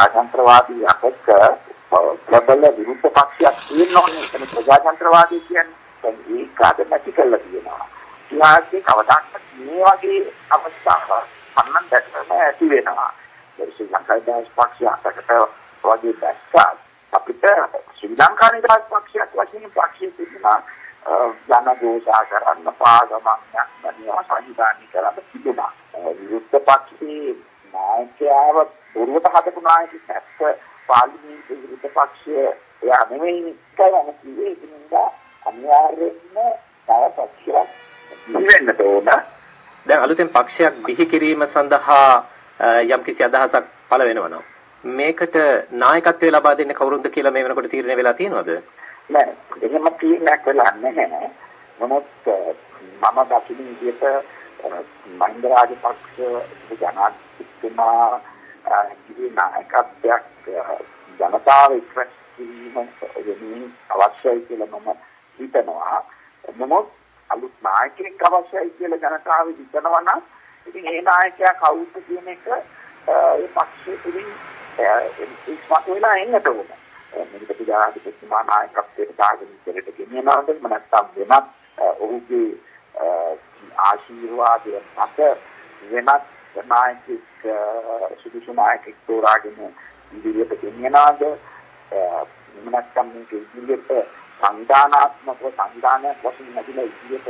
ප්‍රජාතන්ත්‍රවාදී අපෙක් ප්‍රබල විරුද්ධ පක්ෂයක් තියෙනෝනේ එතන ප්‍රජාතන්ත්‍රවාදී කියන්නේ දැන් ඒක අද නැති කරලා තියෙනවා. ඉතිහාසයේ කවදාවත් මේ වගේ අවස්ථාවක් අන්නන් දැක්කම ඇති වෙනවා. ශ්‍රී ලංකාවේ දාස් පක්ෂයකට වගේ දැක්කා අපිට ශ්‍රී ලංකා නිදහස් පක්ෂයක් වශයෙන් පක්ෂයේ තිබුණා ජනගෝසා කරන්න පාගමක් නැත්නම් සංවිධානය කරන්න තිබුණා. විරුද්ධ පක්ෂයේ නායකයාව බොරුවට හදපු නායකයෙක් නැත්නම් පාර්ලිමේන්තු විරුද්ධ පක්ෂය එයා නෙමෙයි කියලා කිව්වේ ඉතින්දා අනිවාර්යයෙන්ම තව පක්ෂයක් ඉවෙන්න ඕන. දැන් අලුතෙන් පක්ෂයක් බිහි කිරීම සඳහා යම්කිසි අදහසක් පළ වෙනවා මේකට නායකත්වය ලබා දෙන්න කවුරුන්ද කියලා මේ වෙනකොට තීරණය වෙලා තියෙනවද? නෑ එහෙම තීරණයක් වෙලා නැහැ. නමුත් මම දකින්න විදිහට මහින්ද රාජපක්ෂ ජනාධිපතිතුමා ඉදිරි නායකත්වයක් ජනතාව එක්රැස් කිරීම වෙනුවෙන් අවශ්‍යයි කියලා මම හිතනවා. නමුත් අලුත් නායකයෙක් අවශ්‍යයි කියලා ජනතාව හිතනවා නම් ඉතින් ඒ නායකයා කවුද කියන එක ඒ පක්ෂය තුලින් ඉස්මතු වෙලා එන්නට ඕන. මේක පිටාදිපතිතුමා නායකත්වයට දාගෙන ඉස්සරට ගෙනියනවාද නැත්නම් වෙනත් ඔහුගේ ආශිර්වාදය මත වෙනත් නායකෙක් සුදුසු නායකෙක් තෝරාගෙන ඉදිරියට ගෙනියනවාද නැත්නම් මේක ඉදිරියට සංධානාත්මක සංධානයක් වශයෙන් නැතිලා ඉදිරියට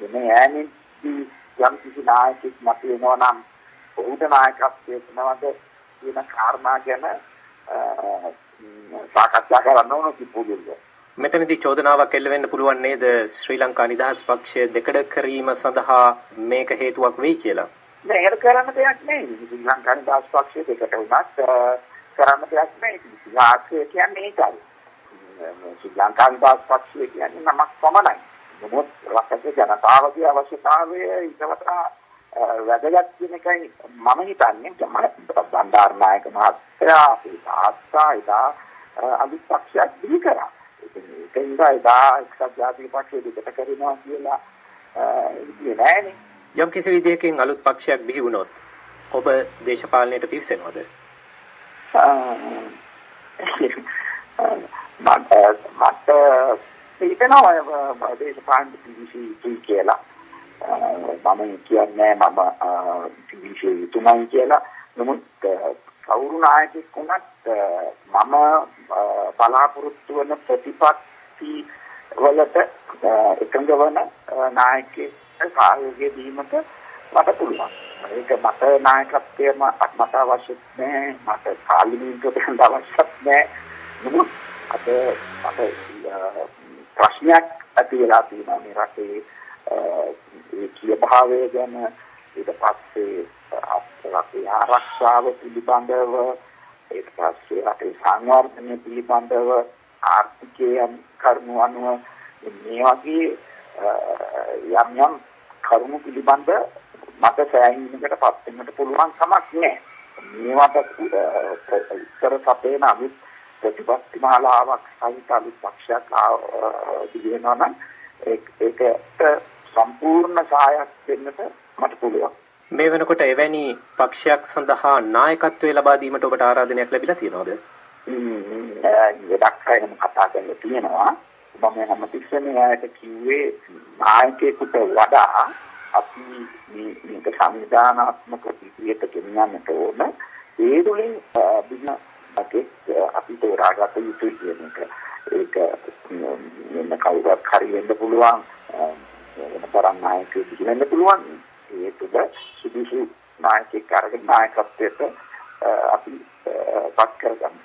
ගෙන යෑමේදී යම් කිසි නායකෙක් මත වෙනවා නම් ඔහුට නායකත්වයේ නවද කියන කාරණා ගැන සාකච්ඡා කරන්න ඕන කිපුදුල්ල. මෙතනදී චෝදනාවක් එල්ල වෙන්න පුළුවන් නේද ශ්‍රී ලංකා නිදහස් පක්ෂය දෙකඩ කිරීම සඳහා මේක හේතුවක් වෙයි කියලා. නෑ ඒක කරන්න දෙයක් නෑ. ශ්‍රී ලංකා නිදහස් පක්ෂය දෙකට වුණත් කරන්න දෙයක් නෑ. ඉතිහාසය කියන්නේ ඒකයි. ශ්‍රී ලංකා නිදහස් පක්ෂය කියන්නේ නමක් පමණයි. නමුත් රටේ ජනතාවගේ අවශ්‍යතාවය ඊටවතා වැදගත් කියන එකයි මම හිතන්නේ බණ්ඩාරනායක මහත්තයා අපේ තාත්තා ඉදා අලුත් පක්ෂයක් බිහි කරා. ඒක ඉඳලා ඉදා එක්සත් ජාතික පක්ෂය දෙකට කරනවා කියලා ඉන්නේ නෑනේ. යම් කිසි විදියකින් අලුත් පක්ෂයක් බිහි වුණොත් ඔබ දේශපාලනයට පිවිසෙනවද? මට හිතෙනවා දේශපාලන පිවිසි කියලා. මම කියන්නේ මම පිවිසි යුතුමයි කියලා. නමුත් කවුරු නායකෙක් වුණත් මම බලාපොරොත්තු වන ප්‍රතිපත්ති වලට එකඟ වන නායකයෙක් සහයෝගය දීමට මට පුළුවන්. ඒක මට නායකත්වයම මට අවශ්‍ය නැහැ. මට පාර්ලිමේන්තුවට යන්න අවශ්‍යත් නැහැ. නමුත් අද අද ප්‍රශ්නයක් ඇති වෙලා තියෙනවා මේ රටේ ඒ කියභාවය ගැන ඊට පස්සේ අපේ ආරක්ෂාව පිළිබඳව ඊට පස්සේ අපේ සංවර්ධනය පිළිබඳව ආර්ථිකයන් කරුණු අනුව මේ වගේ යම් යම් කරුණු පිළිබඳ මට සෑහීමකට පත් වෙන්නට පුළුවන් කමක් නැහැ. මේවට උත්තර සපේන අනිත් ප්‍රතිපත්ති මාලාවක් සහිත අලුත් පක්ෂයක් දිවෙනවා නම් ඒකට සම්පූර්ණ සහායක් දෙන්නට මට පුළුවන්. මේ වෙනකොට එවැනි පක්ෂයක් සඳහා නායකත්වය ලබා දීමට ඔබට ආරාධනයක් ලැබිලා තියෙනවද? ගොඩක් අය කතා කරලා තියෙනවා. මම හැමතිස්සෙම එයාට කිව්වේ නායකයෙකුට වඩා අපි මේක සංවිධානාත්මක විදියට ගෙනියන්නට ඕන. ඒ තුලින් බින්න අපි තෝරාගත යුතුයි කියන එක. ඒක මෙන්න කවුරුත් හරි වෙන්න පුළුවන්. වෙන තරම් නායකයෙක් වෙන්න පුළුවන්. ඒ තුළ සුදුසු නායකයෙක් අරගෙන නායකත්වයට අපි පත් කරගන්න